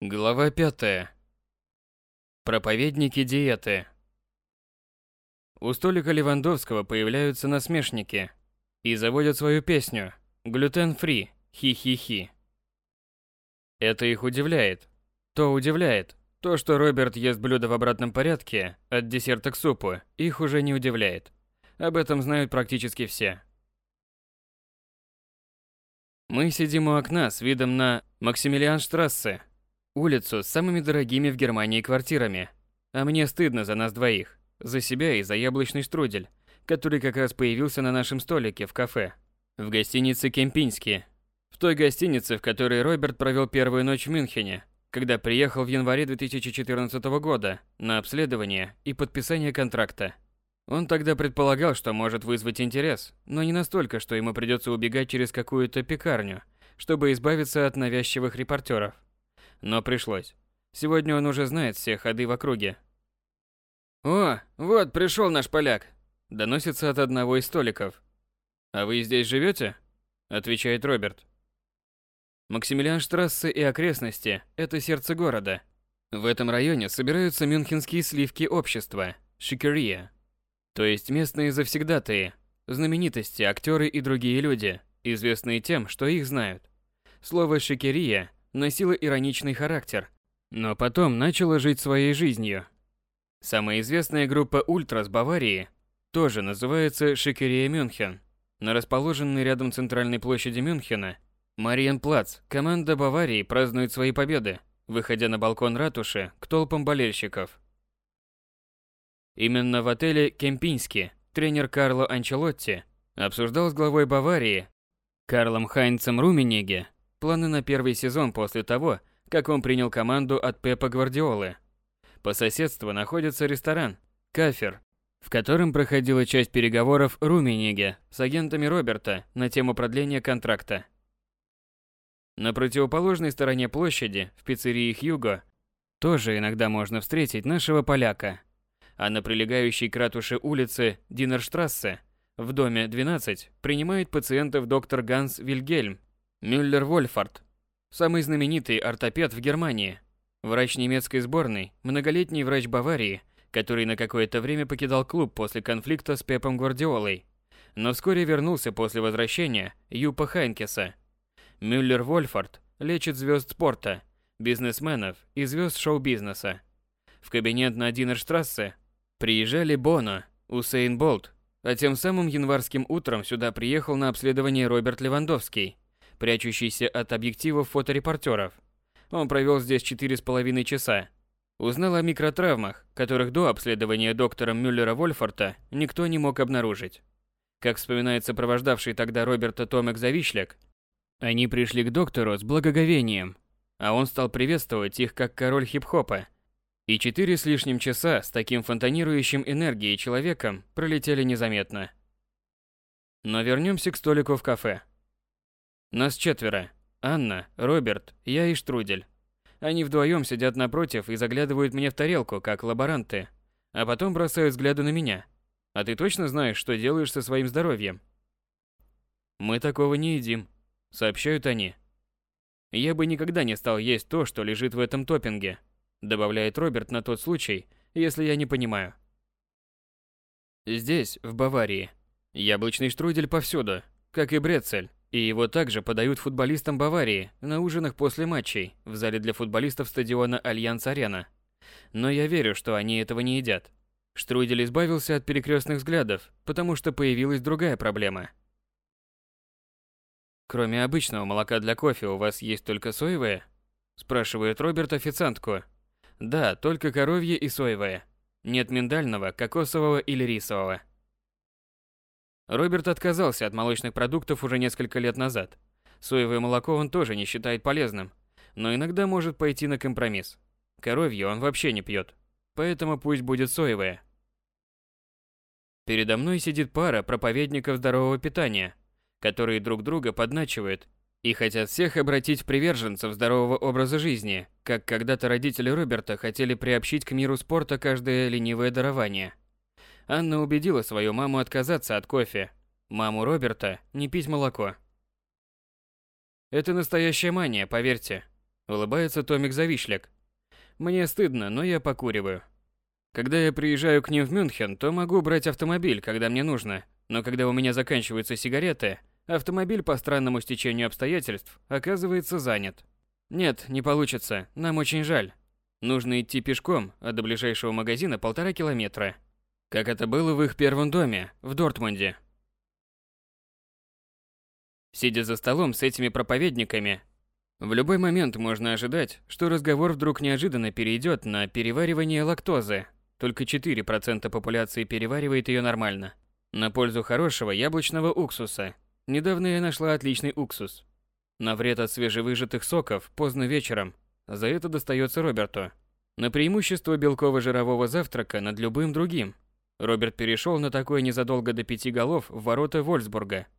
Глава 5. Проповедники диеты. У столика Левандовского появляются насмешники и заводят свою песню «Глютен-фри, хи-хи-хи». Это их удивляет. То удивляет. То, что Роберт ест блюдо в обратном порядке, от десерта к супу, их уже не удивляет. Об этом знают практически все. Мы сидим у окна с видом на Максимилианштрассе, улицу с самыми дорогими в Германии квартирами. А мне стыдно за нас двоих, за себя и за яблочный штрудель, который как раз появился на нашем столике в кафе, в гостинице Кемпински. В той гостинице, в которой Роберт провел первую ночь в Мюнхене, когда приехал в январе 2014 года на обследование и подписание контракта. Он тогда предполагал, что может вызвать интерес, но не настолько, что ему придется убегать через какую-то пекарню, чтобы избавиться от навязчивых репортеров но пришлось. Сегодня он уже знает все ходы в округе. «О, вот пришел наш поляк!» Доносится от одного из столиков. «А вы здесь живете?» Отвечает Роберт. Максимилианштрассе и окрестности – это сердце города. В этом районе собираются мюнхенские сливки общества – шикерия. То есть местные завсегдатые, знаменитости, актеры и другие люди, известные тем, что их знают. Слово «шикерия» носила ироничный характер, но потом начала жить своей жизнью. Самая известная группа ультрас Баварии тоже называется Шикерия Мюнхен. На расположенной рядом центральной площади Мюнхена Мариенплац команда Баварии празднует свои победы, выходя на балкон ратуши к толпам болельщиков. Именно в отеле Кемпински тренер Карло Анчелотти обсуждал с главой Баварии Карлом Хайнцем Румениге планы на первый сезон после того, как он принял команду от Пепа Гвардиолы. По соседству находится ресторан «Кафер», в котором проходила часть переговоров Румениге с агентами Роберта на тему продления контракта. На противоположной стороне площади, в пиццерии Хьюго, тоже иногда можно встретить нашего поляка. А на прилегающей к ратуше улице Динерштрассе в доме 12 принимает пациентов доктор Ганс Вильгельм Мюллер Вольфард, самый знаменитый ортопед в Германии, врач немецкой сборной, многолетний врач Баварии, который на какое-то время покидал клуб после конфликта с Пепом Гвардиолой, но вскоре вернулся после возвращения Юпа Хайнкеса. Мюллер Вольфард лечит звезд спорта, бизнесменов и звезд шоу-бизнеса. В кабинет на Динерштрассе приезжали Боно, Усейн Болт, а тем самым январским утром сюда приехал на обследование Роберт Левандовский – прячущийся от объективов фоторепортеров. Он провел здесь четыре с половиной часа. Узнал о микротравмах, которых до обследования доктором Мюллера Вольфорта никто не мог обнаружить. Как вспоминает сопровождавший тогда Роберта Томек Завишляк, они пришли к доктору с благоговением, а он стал приветствовать их как король хип-хопа. И четыре с лишним часа с таким фонтанирующим энергией человеком пролетели незаметно. Но вернемся к столику в кафе. Нас четверо. Анна, Роберт, я и Штрудель. Они вдвоем сидят напротив и заглядывают мне в тарелку, как лаборанты, а потом бросают взгляды на меня. А ты точно знаешь, что делаешь со своим здоровьем? Мы такого не едим, сообщают они. Я бы никогда не стал есть то, что лежит в этом топпинге, добавляет Роберт на тот случай, если я не понимаю. Здесь, в Баварии, яблочный штрудель повсюду, как и брецель. И его также подают футболистам Баварии на ужинах после матчей в зале для футболистов стадиона Альянц-Арена. Но я верю, что они этого не едят. Штрудель избавился от перекрестных взглядов, потому что появилась другая проблема. Кроме обычного молока для кофе, у вас есть только соевое? спрашивает Роберт официантку. Да, только коровье и соевое. Нет миндального, кокосового или рисового. Роберт отказался от молочных продуктов уже несколько лет назад. Соевое молоко он тоже не считает полезным, но иногда может пойти на компромисс. Коровье он вообще не пьет, поэтому пусть будет соевое. Передо мной сидит пара проповедников здорового питания, которые друг друга подначивают и хотят всех обратить в приверженцев здорового образа жизни, как когда-то родители Роберта хотели приобщить к миру спорта каждое ленивое дарование – Анна убедила свою маму отказаться от кофе, маму Роберта не пить молоко. Это настоящая мания, поверьте. Улыбается Томик Завишляк. Мне стыдно, но я покуриваю. Когда я приезжаю к ним в Мюнхен, то могу брать автомобиль, когда мне нужно. Но когда у меня заканчиваются сигареты, автомобиль по странному стечению обстоятельств оказывается занят. Нет, не получится. Нам очень жаль. Нужно идти пешком, а до ближайшего магазина полтора километра. Как это было в их первом доме, в Дортмунде. Сидя за столом с этими проповедниками, в любой момент можно ожидать, что разговор вдруг неожиданно перейдет на переваривание лактозы. Только 4% популяции переваривает ее нормально. На пользу хорошего яблочного уксуса. Недавно я нашла отличный уксус. На вред от свежевыжатых соков поздно вечером. За это достается Роберту. На преимущество белково-жирового завтрака над любым другим. Роберт перешел на такое незадолго до пяти голов в ворота Вольсбурга –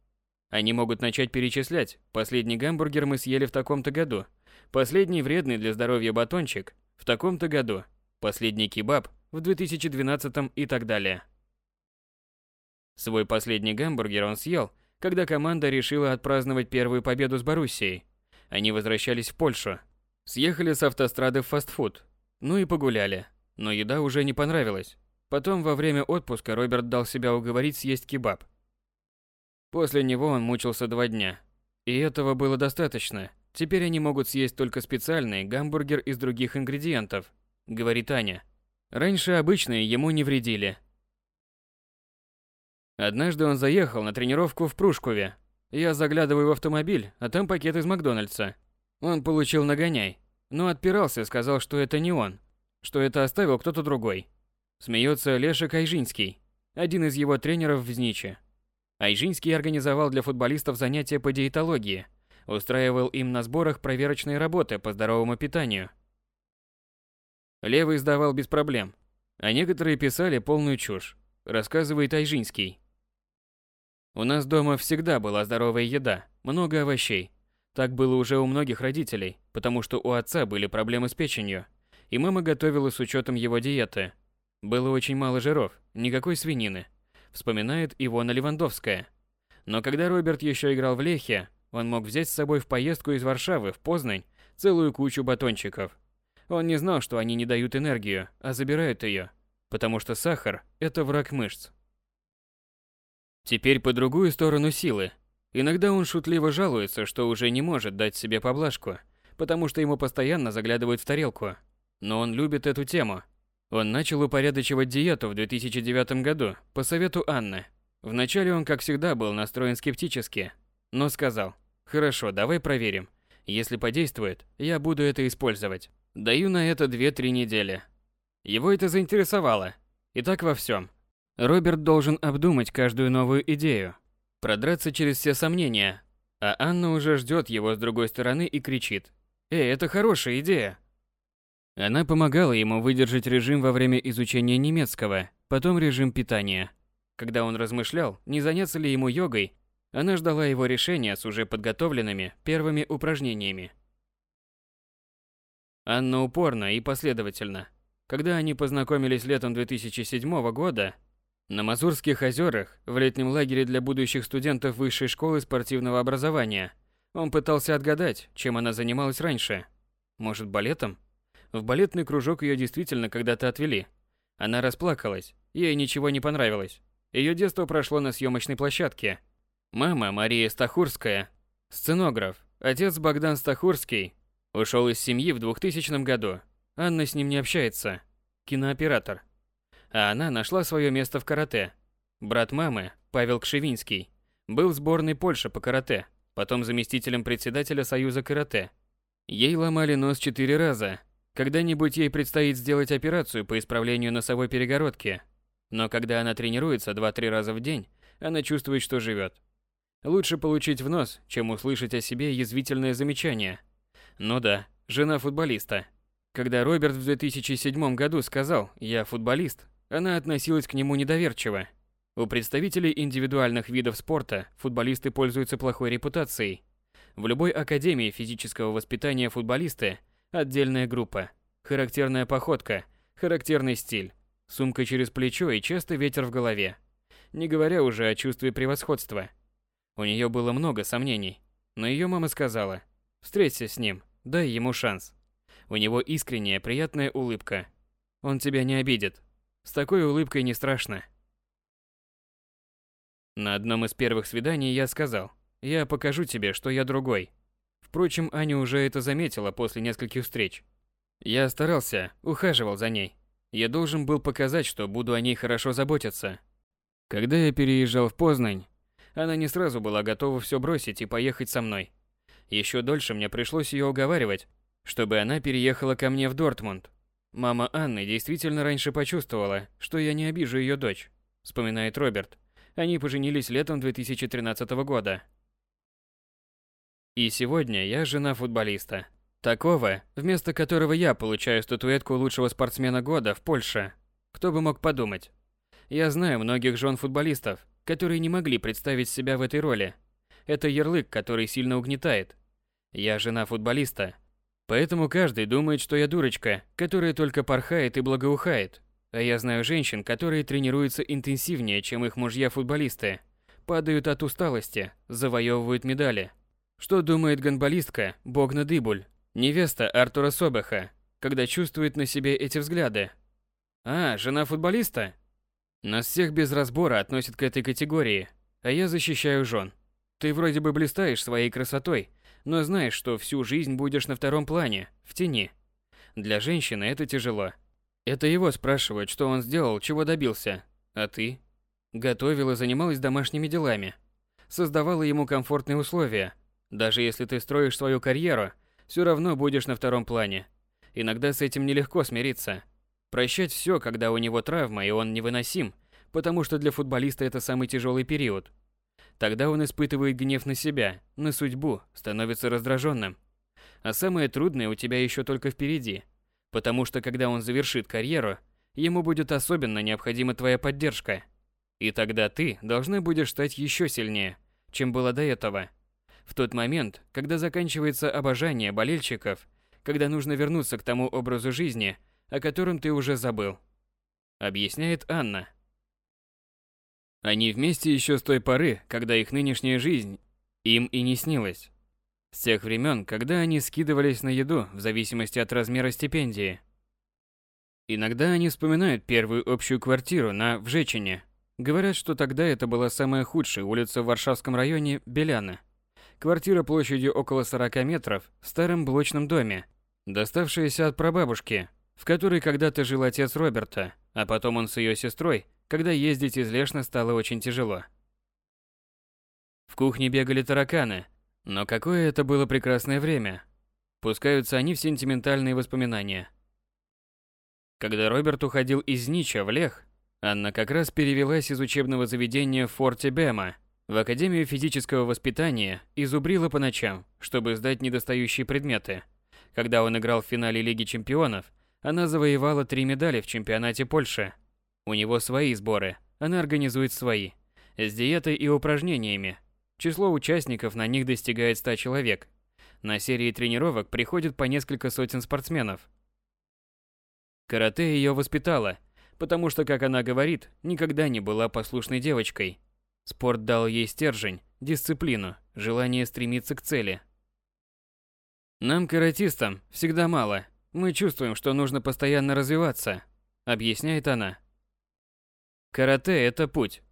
они могут начать перечислять. Последний гамбургер мы съели в таком-то году. Последний вредный для здоровья батончик в таком-то году. Последний кебаб в 2012 и так далее. Свой последний гамбургер он съел, когда команда решила отпраздновать первую победу с Боруссией. Они возвращались в Польшу. Съехали с автострады в фастфуд. Ну и погуляли. Но еда уже не понравилась. Потом во время отпуска Роберт дал себя уговорить съесть кебаб. После него он мучился два дня. И этого было достаточно. Теперь они могут съесть только специальный гамбургер из других ингредиентов, говорит Аня. Раньше обычные ему не вредили. Однажды он заехал на тренировку в Прушкове. Я заглядываю в автомобиль, а там пакет из Макдональдса. Он получил нагоняй, но отпирался, сказал, что это не он, что это оставил кто-то другой. Смеется Леша Кайжинский, один из его тренеров в Зниче. Айжинский организовал для футболистов занятия по диетологии, устраивал им на сборах проверочные работы по здоровому питанию. Левый сдавал без проблем, а некоторые писали полную чушь, рассказывает Айжинский. У нас дома всегда была здоровая еда, много овощей. Так было уже у многих родителей, потому что у отца были проблемы с печенью, и мама готовила с учетом его диеты. Было очень мало жиров, никакой свинины – вспоминает Ивона Левандовская. Но когда Роберт еще играл в Лехе, он мог взять с собой в поездку из Варшавы в Познань целую кучу батончиков. Он не знал, что они не дают энергию, а забирают ее, потому что сахар – это враг мышц. Теперь по другую сторону силы. Иногда он шутливо жалуется, что уже не может дать себе поблажку, потому что ему постоянно заглядывают в тарелку. Но он любит эту тему – он начал упорядочивать диету в 2009 году по совету Анны. Вначале он, как всегда, был настроен скептически, но сказал, «Хорошо, давай проверим. Если подействует, я буду это использовать. Даю на это 2-3 недели». Его это заинтересовало. И так во всем. Роберт должен обдумать каждую новую идею, продраться через все сомнения, а Анна уже ждет его с другой стороны и кричит. «Эй, это хорошая идея! Она помогала ему выдержать режим во время изучения немецкого, потом режим питания. Когда он размышлял, не заняться ли ему йогой, она ждала его решения с уже подготовленными первыми упражнениями. Анна упорно и последовательно. Когда они познакомились летом 2007 года на Мазурских озерах в летнем лагере для будущих студентов высшей школы спортивного образования, он пытался отгадать, чем она занималась раньше. Может, балетом? В балетный кружок ее действительно когда-то отвели. Она расплакалась, ей ничего не понравилось. Ее детство прошло на съемочной площадке. Мама Мария Стахурская, сценограф, отец Богдан Стахурский, ушел из семьи в 2000 году. Анна с ним не общается, кинооператор. А она нашла свое место в карате. Брат мамы, Павел Кшевинский, был в сборной Польши по карате, потом заместителем председателя Союза карате. Ей ломали нос четыре раза, когда-нибудь ей предстоит сделать операцию по исправлению носовой перегородки. Но когда она тренируется 2-3 раза в день, она чувствует, что живет. Лучше получить в нос, чем услышать о себе язвительное замечание. Ну да, жена футболиста. Когда Роберт в 2007 году сказал «я футболист», она относилась к нему недоверчиво. У представителей индивидуальных видов спорта футболисты пользуются плохой репутацией. В любой академии физического воспитания футболисты Отдельная группа. Характерная походка, характерный стиль, сумка через плечо и часто ветер в голове. Не говоря уже о чувстве превосходства. У нее было много сомнений, но ее мама сказала, встреться с ним, дай ему шанс. У него искренняя, приятная улыбка. Он тебя не обидит. С такой улыбкой не страшно. На одном из первых свиданий я сказал, я покажу тебе, что я другой. Впрочем, Аня уже это заметила после нескольких встреч. Я старался, ухаживал за ней. Я должен был показать, что буду о ней хорошо заботиться. Когда я переезжал в Познань, она не сразу была готова все бросить и поехать со мной. Еще дольше мне пришлось ее уговаривать, чтобы она переехала ко мне в Дортмунд. Мама Анны действительно раньше почувствовала, что я не обижу ее дочь, вспоминает Роберт. Они поженились летом 2013 года. И сегодня я жена футболиста. Такого, вместо которого я получаю статуэтку лучшего спортсмена года в Польше. Кто бы мог подумать. Я знаю многих жен футболистов, которые не могли представить себя в этой роли. Это ярлык, который сильно угнетает. Я жена футболиста, поэтому каждый думает, что я дурочка, которая только порхает и благоухает. А я знаю женщин, которые тренируются интенсивнее, чем их мужья-футболисты, падают от усталости, завоевывают медали. Что думает гонболистка Богна Дыбуль, невеста Артура Собеха, когда чувствует на себе эти взгляды? А, жена футболиста? Нас всех без разбора относят к этой категории, а я защищаю жен. Ты вроде бы блистаешь своей красотой, но знаешь, что всю жизнь будешь на втором плане, в тени. Для женщины это тяжело. Это его спрашивают, что он сделал, чего добился. А ты? Готовила, занималась домашними делами. Создавала ему комфортные условия. Даже если ты строишь свою карьеру, все равно будешь на втором плане. Иногда с этим нелегко смириться. Прощать все, когда у него травма и он невыносим, потому что для футболиста это самый тяжелый период. Тогда он испытывает гнев на себя, на судьбу, становится раздраженным. А самое трудное у тебя еще только впереди – Потому что когда он завершит карьеру, ему будет особенно необходима твоя поддержка. И тогда ты должна будешь стать еще сильнее, чем было до этого. В тот момент, когда заканчивается обожание болельщиков, когда нужно вернуться к тому образу жизни, о котором ты уже забыл. Объясняет Анна. Они вместе еще с той поры, когда их нынешняя жизнь им и не снилась. С тех времен, когда они скидывались на еду в зависимости от размера стипендии. Иногда они вспоминают первую общую квартиру на Вжечине. Говорят, что тогда это была самая худшая улица в Варшавском районе Беляна. Квартира площадью около 40 метров в старом блочном доме, доставшаяся от прабабушки, в которой когда-то жил отец Роберта, а потом он с ее сестрой, когда ездить из Лешна стало очень тяжело. В кухне бегали тараканы, но какое это было прекрасное время. Пускаются они в сентиментальные воспоминания. Когда Роберт уходил из Нича в Лех, Анна как раз перевелась из учебного заведения в Форте Бема в Академию физического воспитания и зубрила по ночам, чтобы сдать недостающие предметы. Когда он играл в финале Лиги чемпионов, она завоевала три медали в чемпионате Польши. У него свои сборы, она организует свои, с диетой и упражнениями, Число участников на них достигает 100 человек. На серии тренировок приходит по несколько сотен спортсменов. Карате ее воспитала, потому что, как она говорит, никогда не была послушной девочкой. Спорт дал ей стержень, дисциплину, желание стремиться к цели. Нам, каратистам, всегда мало. Мы чувствуем, что нужно постоянно развиваться, объясняет она. Карате – это путь,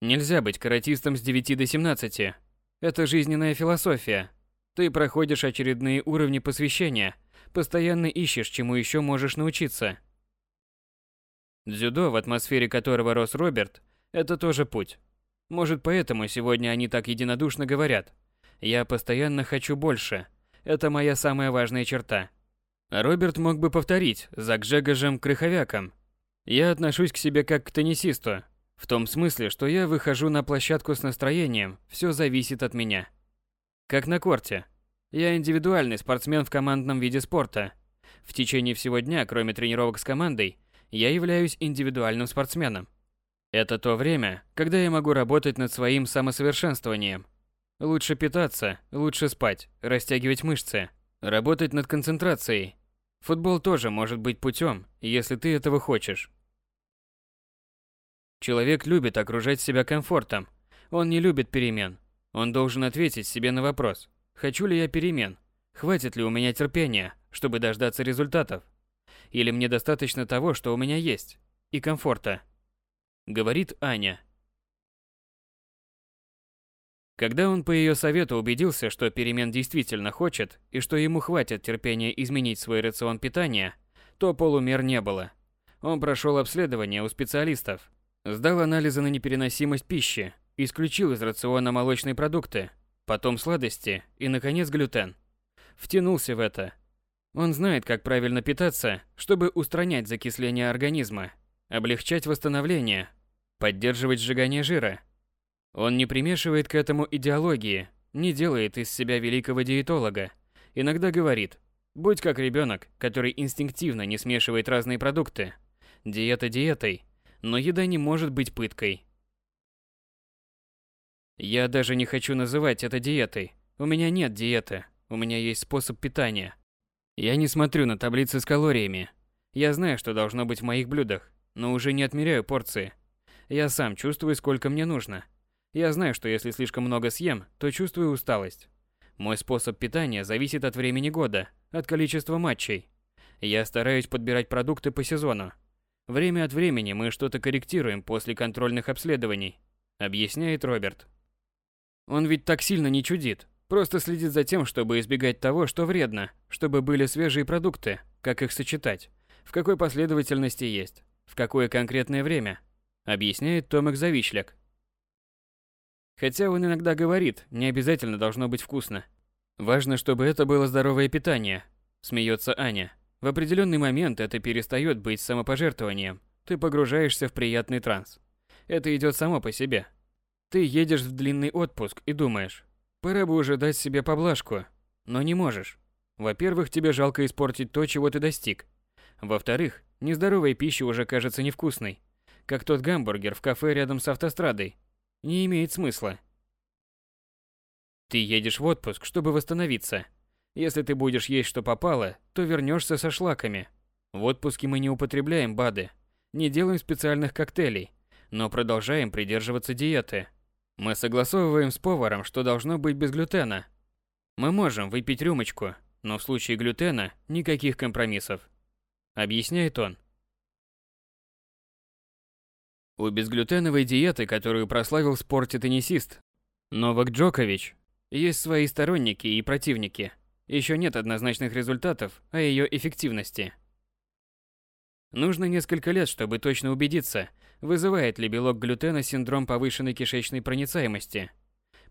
Нельзя быть каратистом с 9 до 17. Это жизненная философия. Ты проходишь очередные уровни посвящения, постоянно ищешь, чему еще можешь научиться. Дзюдо, в атмосфере которого рос Роберт, это тоже путь. Может, поэтому сегодня они так единодушно говорят. Я постоянно хочу больше. Это моя самая важная черта. Роберт мог бы повторить за Гжегожем Крыховяком. Я отношусь к себе как к теннисисту, в том смысле, что я выхожу на площадку с настроением, все зависит от меня. Как на корте. Я индивидуальный спортсмен в командном виде спорта. В течение всего дня, кроме тренировок с командой, я являюсь индивидуальным спортсменом. Это то время, когда я могу работать над своим самосовершенствованием. Лучше питаться, лучше спать, растягивать мышцы, работать над концентрацией. Футбол тоже может быть путем, если ты этого хочешь. Человек любит окружать себя комфортом. Он не любит перемен. Он должен ответить себе на вопрос, хочу ли я перемен, хватит ли у меня терпения, чтобы дождаться результатов. Или мне достаточно того, что у меня есть, и комфорта. Говорит Аня. Когда он по ее совету убедился, что перемен действительно хочет и что ему хватит терпения изменить свой рацион питания, то полумер не было. Он прошел обследование у специалистов, сдал анализы на непереносимость пищи, исключил из рациона молочные продукты, потом сладости и, наконец, глютен. Втянулся в это. Он знает, как правильно питаться, чтобы устранять закисление организма, облегчать восстановление, поддерживать сжигание жира – он не примешивает к этому идеологии, не делает из себя великого диетолога. Иногда говорит, будь как ребенок, который инстинктивно не смешивает разные продукты. Диета диетой, но еда не может быть пыткой. Я даже не хочу называть это диетой. У меня нет диеты, у меня есть способ питания. Я не смотрю на таблицы с калориями. Я знаю, что должно быть в моих блюдах, но уже не отмеряю порции. Я сам чувствую, сколько мне нужно – я знаю, что если слишком много съем, то чувствую усталость. Мой способ питания зависит от времени года, от количества матчей. Я стараюсь подбирать продукты по сезону. Время от времени мы что-то корректируем после контрольных обследований, объясняет Роберт. Он ведь так сильно не чудит, просто следит за тем, чтобы избегать того, что вредно, чтобы были свежие продукты, как их сочетать, в какой последовательности есть, в какое конкретное время, объясняет Томик Завишляк. Хотя он иногда говорит, не обязательно должно быть вкусно. Важно, чтобы это было здоровое питание, смеется Аня. В определенный момент это перестает быть самопожертвованием. Ты погружаешься в приятный транс. Это идет само по себе. Ты едешь в длинный отпуск и думаешь, пора бы уже дать себе поблажку, но не можешь. Во-первых, тебе жалко испортить то, чего ты достиг. Во-вторых, нездоровая пища уже кажется невкусной, как тот гамбургер в кафе рядом с автострадой, не имеет смысла. Ты едешь в отпуск, чтобы восстановиться. Если ты будешь есть что попало, то вернешься со шлаками. В отпуске мы не употребляем БАДы, не делаем специальных коктейлей, но продолжаем придерживаться диеты. Мы согласовываем с поваром, что должно быть без глютена. Мы можем выпить рюмочку, но в случае глютена никаких компромиссов. Объясняет он. У безглютеновой диеты, которую прославил в спорте теннисист Новак Джокович, есть свои сторонники и противники. Еще нет однозначных результатов о ее эффективности. Нужно несколько лет, чтобы точно убедиться, вызывает ли белок глютена синдром повышенной кишечной проницаемости.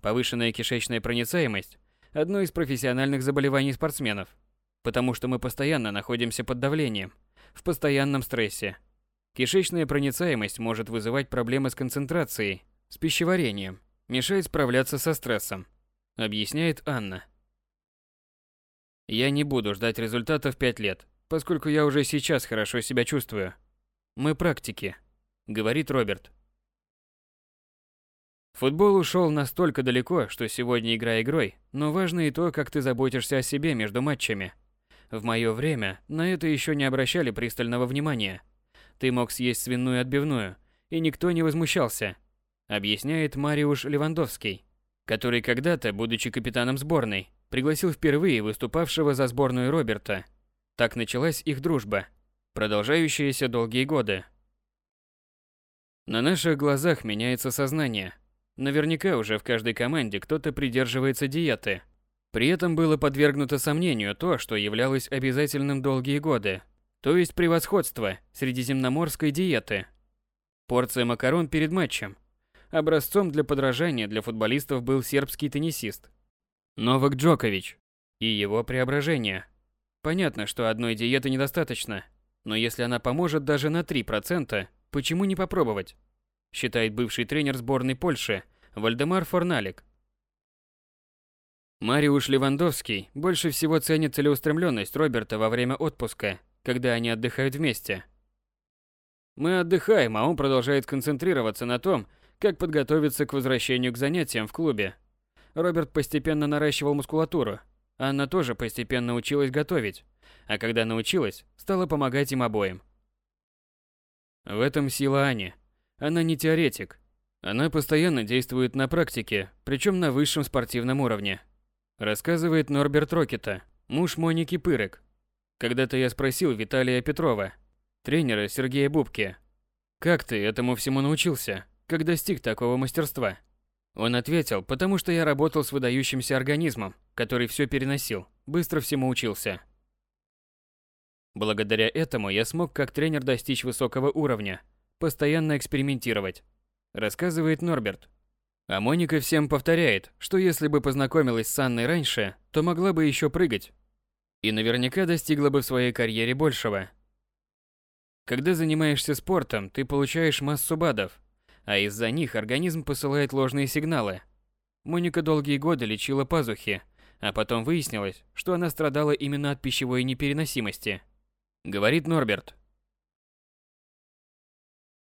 Повышенная кишечная проницаемость – одно из профессиональных заболеваний спортсменов, потому что мы постоянно находимся под давлением, в постоянном стрессе – Кишечная проницаемость может вызывать проблемы с концентрацией, с пищеварением, мешает справляться со стрессом, объясняет Анна. Я не буду ждать результатов 5 лет, поскольку я уже сейчас хорошо себя чувствую. Мы практики, говорит Роберт. Футбол ушел настолько далеко, что сегодня игра игрой, но важно и то, как ты заботишься о себе между матчами. В мое время на это еще не обращали пристального внимания – ты мог съесть свиную отбивную, и никто не возмущался, объясняет Мариуш Левандовский, который когда-то, будучи капитаном сборной, пригласил впервые выступавшего за сборную Роберта. Так началась их дружба, продолжающаяся долгие годы. На наших глазах меняется сознание. Наверняка уже в каждой команде кто-то придерживается диеты. При этом было подвергнуто сомнению то, что являлось обязательным долгие годы то есть превосходство средиземноморской диеты. Порция макарон перед матчем. Образцом для подражания для футболистов был сербский теннисист Новак Джокович и его преображение. Понятно, что одной диеты недостаточно, но если она поможет даже на 3%, почему не попробовать? Считает бывший тренер сборной Польши Вальдемар Форналик. Мариуш Левандовский больше всего ценит целеустремленность Роберта во время отпуска когда они отдыхают вместе. Мы отдыхаем, а он продолжает концентрироваться на том, как подготовиться к возвращению к занятиям в клубе. Роберт постепенно наращивал мускулатуру. Анна тоже постепенно училась готовить, а когда научилась, стала помогать им обоим. В этом сила Ани. Она не теоретик. Она постоянно действует на практике, причем на высшем спортивном уровне. Рассказывает Норберт Рокета, муж Моники Пырок. Когда-то я спросил Виталия Петрова, тренера Сергея Бубки, «Как ты этому всему научился? Как достиг такого мастерства?» Он ответил, потому что я работал с выдающимся организмом, который все переносил, быстро всему учился. Благодаря этому я смог как тренер достичь высокого уровня, постоянно экспериментировать, рассказывает Норберт. А Моника всем повторяет, что если бы познакомилась с Анной раньше, то могла бы еще прыгать. И наверняка достигла бы в своей карьере большего. Когда занимаешься спортом, ты получаешь массу БАДов, а из-за них организм посылает ложные сигналы. Моника долгие годы лечила пазухи, а потом выяснилось, что она страдала именно от пищевой непереносимости. Говорит Норберт.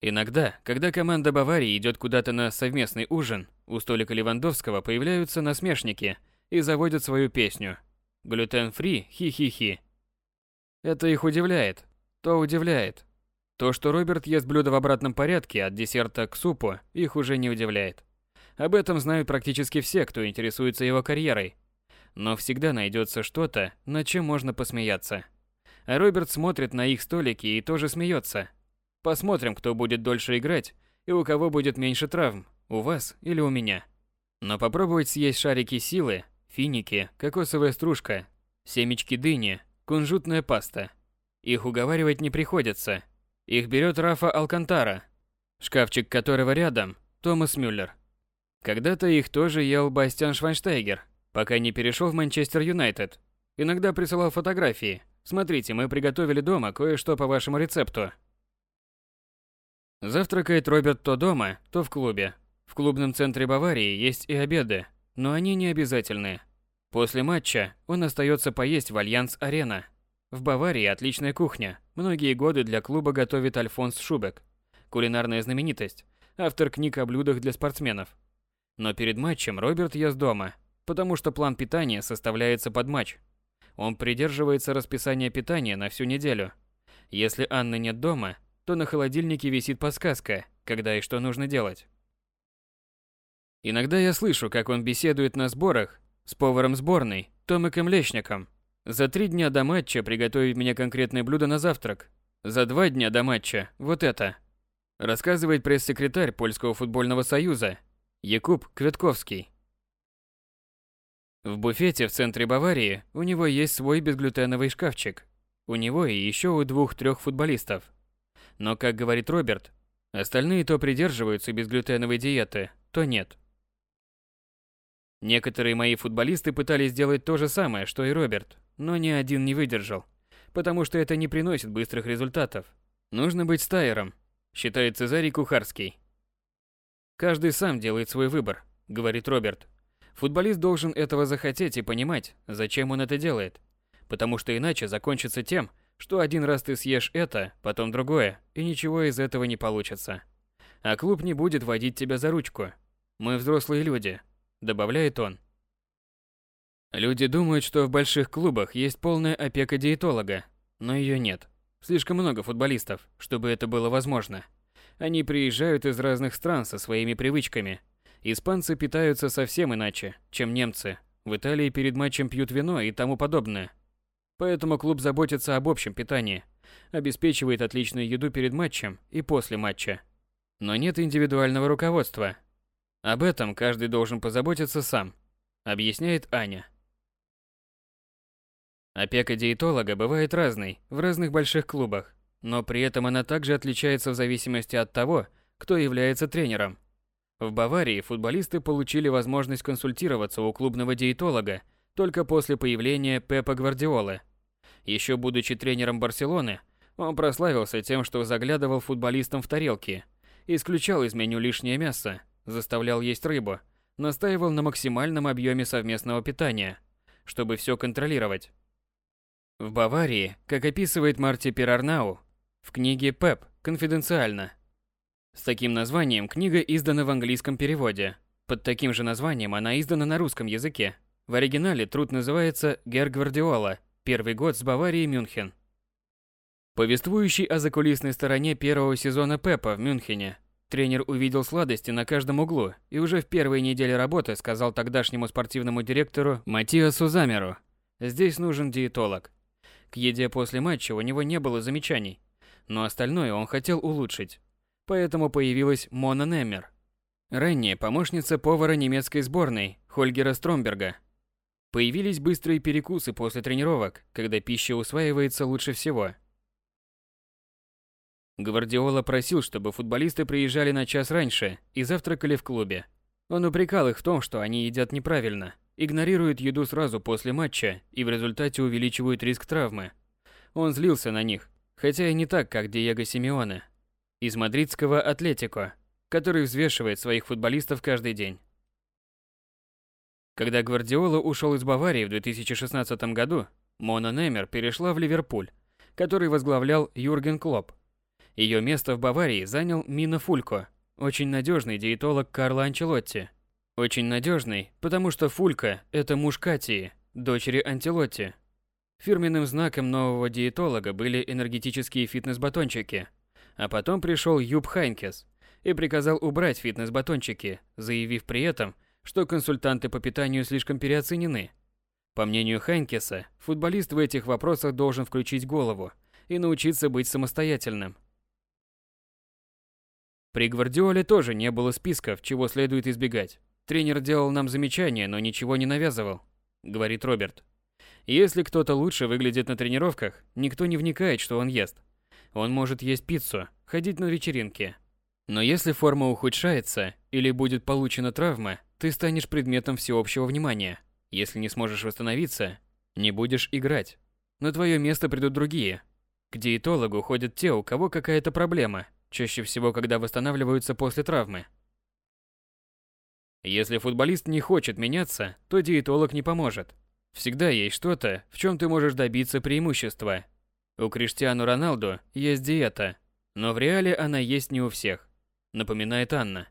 Иногда, когда команда Баварии идет куда-то на совместный ужин, у столика Левандовского появляются насмешники и заводят свою песню. Глютен-фри, хи-хи-хи. Это их удивляет, то удивляет. То, что Роберт ест блюдо в обратном порядке от десерта к супу, их уже не удивляет. Об этом знают практически все, кто интересуется его карьерой. Но всегда найдется что-то, над чем можно посмеяться. А Роберт смотрит на их столики и тоже смеется. Посмотрим, кто будет дольше играть и у кого будет меньше травм, у вас или у меня. Но попробовать съесть шарики силы, финики, кокосовая стружка, семечки дыни, кунжутная паста – их уговаривать не приходится. Их берет Рафа Алкантара, шкафчик которого рядом Томас Мюллер. Когда-то их тоже ел Бастиан Швайнштейгер, пока не перешел в Манчестер Юнайтед. Иногда присылал фотографии. Смотрите, мы приготовили дома кое-что по вашему рецепту. Завтракает Роберт то дома, то в клубе. В клубном центре Баварии есть и обеды, но они не обязательные. После матча он остается поесть в Альянц-Арена – в Баварии отличная кухня. Многие годы для клуба готовит Альфонс Шубек. Кулинарная знаменитость. Автор книг о блюдах для спортсменов. Но перед матчем Роберт ест дома, потому что план питания составляется под матч. Он придерживается расписания питания на всю неделю. Если Анны нет дома, то на холодильнике висит подсказка, когда и что нужно делать. Иногда я слышу, как он беседует на сборах с поваром сборной Томиком Лещником за три дня до матча приготовить мне конкретное блюдо на завтрак. За два дня до матча вот это. Рассказывает пресс-секретарь Польского футбольного союза Якуб Кветковский. В буфете в центре Баварии у него есть свой безглютеновый шкафчик. У него и еще у двух-трех футболистов. Но, как говорит Роберт, остальные то придерживаются безглютеновой диеты, то нет. Некоторые мои футболисты пытались сделать то же самое, что и Роберт, но ни один не выдержал, потому что это не приносит быстрых результатов. Нужно быть стайером, считает Цезарий Кухарский. Каждый сам делает свой выбор, говорит Роберт. Футболист должен этого захотеть и понимать, зачем он это делает. Потому что иначе закончится тем, что один раз ты съешь это, потом другое, и ничего из этого не получится. А клуб не будет водить тебя за ручку. Мы взрослые люди, добавляет он. Люди думают, что в больших клубах есть полная опека диетолога, но ее нет. Слишком много футболистов, чтобы это было возможно. Они приезжают из разных стран со своими привычками. Испанцы питаются совсем иначе, чем немцы. В Италии перед матчем пьют вино и тому подобное. Поэтому клуб заботится об общем питании, обеспечивает отличную еду перед матчем и после матча. Но нет индивидуального руководства. Об этом каждый должен позаботиться сам, объясняет Аня. Опека диетолога бывает разной в разных больших клубах, но при этом она также отличается в зависимости от того, кто является тренером. В Баварии футболисты получили возможность консультироваться у клубного диетолога только после появления Пепа Гвардиолы. Еще будучи тренером Барселоны, он прославился тем, что заглядывал футболистам в тарелки, исключал из меню лишнее мясо, заставлял есть рыбу, настаивал на максимальном объеме совместного питания, чтобы все контролировать. В Баварии, как описывает Марти Пирарнау в книге «Пеп. Конфиденциально». С таким названием книга издана в английском переводе. Под таким же названием она издана на русском языке. В оригинале труд называется «Гер Гвардиола. Первый год с Баварией Мюнхен». Повествующий о закулисной стороне первого сезона Пепа в Мюнхене, тренер увидел сладости на каждом углу и уже в первые недели работы сказал тогдашнему спортивному директору Матиасу Замеру – Здесь нужен диетолог. К еде после матча у него не было замечаний, но остальное он хотел улучшить. Поэтому появилась Мона Неммер, ранее помощница повара немецкой сборной Хольгера Стромберга. Появились быстрые перекусы после тренировок, когда пища усваивается лучше всего. Гвардиола просил, чтобы футболисты приезжали на час раньше и завтракали в клубе. Он упрекал их в том, что они едят неправильно, игнорируют еду сразу после матча и в результате увеличивают риск травмы. Он злился на них, хотя и не так, как Диего Симеоне из мадридского Атлетико, который взвешивает своих футболистов каждый день. Когда Гвардиола ушел из Баварии в 2016 году, Мона Немер перешла в Ливерпуль, который возглавлял Юрген Клоп. Ее место в Баварии занял Мина Фулько, очень надежный диетолог Карло Анчелотти. Очень надежный, потому что Фулько – это муж Катии, дочери Антилотти. Фирменным знаком нового диетолога были энергетические фитнес-батончики. А потом пришел Юб Хайнкес и приказал убрать фитнес-батончики, заявив при этом, что консультанты по питанию слишком переоценены. По мнению Хайнкеса, футболист в этих вопросах должен включить голову и научиться быть самостоятельным. При Гвардиоле тоже не было списков, чего следует избегать. Тренер делал нам замечания, но ничего не навязывал, говорит Роберт. Если кто-то лучше выглядит на тренировках, никто не вникает, что он ест. Он может есть пиццу, ходить на вечеринки. Но если форма ухудшается или будет получена травма, ты станешь предметом всеобщего внимания. Если не сможешь восстановиться, не будешь играть. На твое место придут другие. К диетологу ходят те, у кого какая-то проблема, чаще всего когда восстанавливаются после травмы. Если футболист не хочет меняться, то диетолог не поможет. Всегда есть что-то, в чем ты можешь добиться преимущества. У Криштиану Роналду есть диета, но в реале она есть не у всех, напоминает Анна.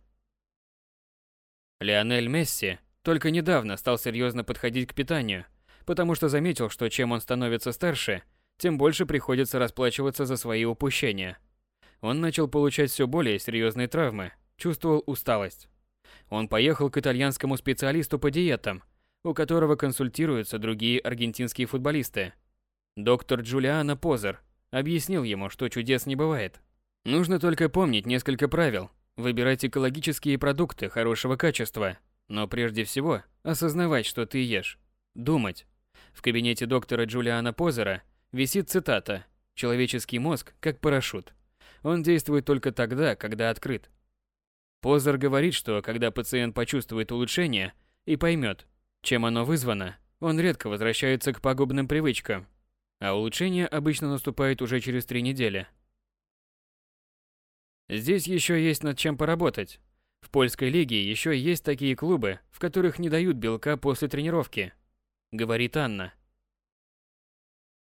Лионель Месси только недавно стал серьезно подходить к питанию, потому что заметил, что чем он становится старше, тем больше приходится расплачиваться за свои упущения – он начал получать все более серьезные травмы, чувствовал усталость. Он поехал к итальянскому специалисту по диетам, у которого консультируются другие аргентинские футболисты. Доктор Джулиано Позер объяснил ему, что чудес не бывает. Нужно только помнить несколько правил, выбирать экологические продукты хорошего качества, но прежде всего осознавать, что ты ешь, думать. В кабинете доктора Джулиана Позера висит цитата «Человеческий мозг как парашют. Он действует только тогда, когда открыт. Позер говорит, что когда пациент почувствует улучшение и поймет, чем оно вызвано, он редко возвращается к пагубным привычкам, а улучшение обычно наступает уже через три недели. Здесь еще есть над чем поработать. В польской лиге еще есть такие клубы, в которых не дают белка после тренировки, говорит Анна.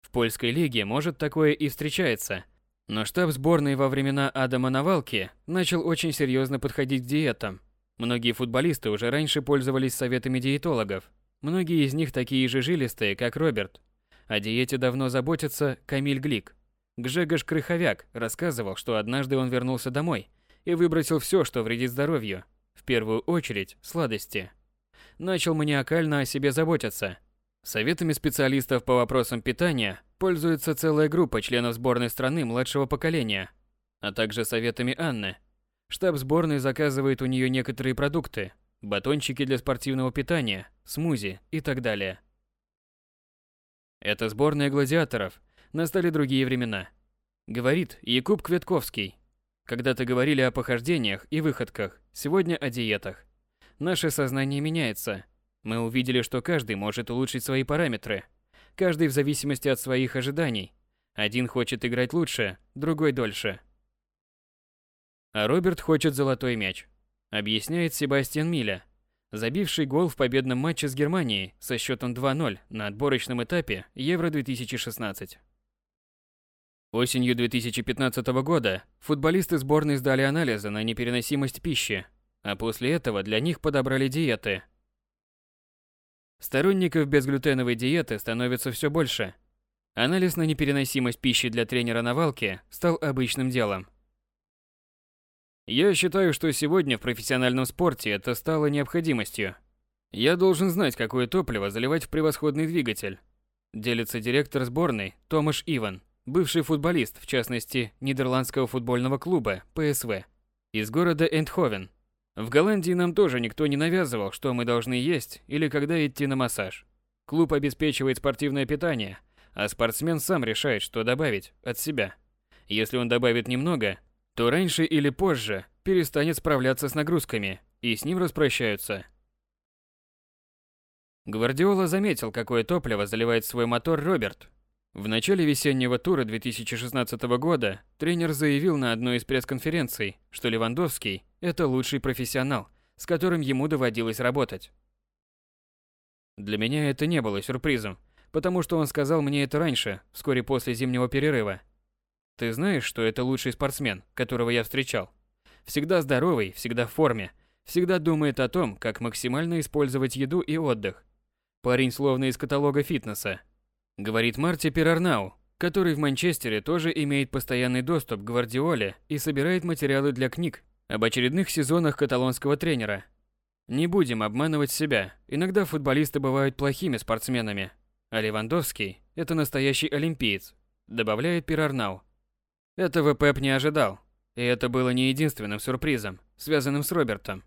В польской лиге может такое и встречается, но штаб сборной во времена Адама Навалки начал очень серьезно подходить к диетам. Многие футболисты уже раньше пользовались советами диетологов. Многие из них такие же жилистые, как Роберт. О диете давно заботится Камиль Глик. Гжегош Крыховяк рассказывал, что однажды он вернулся домой и выбросил все, что вредит здоровью. В первую очередь, сладости. Начал маниакально о себе заботиться. Советами специалистов по вопросам питания пользуется целая группа членов сборной страны младшего поколения, а также советами Анны. Штаб сборной заказывает у нее некоторые продукты, батончики для спортивного питания, смузи и так далее. Это сборная гладиаторов, настали другие времена. Говорит Якуб Кветковский. Когда-то говорили о похождениях и выходках, сегодня о диетах. Наше сознание меняется. Мы увидели, что каждый может улучшить свои параметры – каждый в зависимости от своих ожиданий. Один хочет играть лучше, другой дольше. А Роберт хочет золотой мяч, объясняет Себастьян Миля, забивший гол в победном матче с Германией со счетом 2-0 на отборочном этапе Евро-2016. Осенью 2015 года футболисты сборной сдали анализы на непереносимость пищи, а после этого для них подобрали диеты – Сторонников безглютеновой диеты становится все больше. Анализ на непереносимость пищи для тренера на валке стал обычным делом. Я считаю, что сегодня в профессиональном спорте это стало необходимостью. Я должен знать, какое топливо заливать в превосходный двигатель. делится директор сборной Томаш Иван, бывший футболист, в частности, нидерландского футбольного клуба ПСВ из города Эндховен. В Голландии нам тоже никто не навязывал, что мы должны есть или когда идти на массаж. Клуб обеспечивает спортивное питание, а спортсмен сам решает, что добавить от себя. Если он добавит немного, то раньше или позже перестанет справляться с нагрузками, и с ним распрощаются. Гвардиола заметил, какое топливо заливает свой мотор Роберт. В начале весеннего тура 2016 года тренер заявил на одной из пресс-конференций, что Левандовский – это лучший профессионал, с которым ему доводилось работать. Для меня это не было сюрпризом, потому что он сказал мне это раньше, вскоре после зимнего перерыва. Ты знаешь, что это лучший спортсмен, которого я встречал? Всегда здоровый, всегда в форме, всегда думает о том, как максимально использовать еду и отдых. Парень словно из каталога фитнеса. Говорит Марти Перарнау, который в Манчестере тоже имеет постоянный доступ к Гвардиоле и собирает материалы для книг об очередных сезонах каталонского тренера. Не будем обманывать себя. Иногда футболисты бывают плохими спортсменами, а Левандовский – это настоящий олимпиец, добавляет Пирарнау. Этого Пеп не ожидал, и это было не единственным сюрпризом, связанным с Робертом.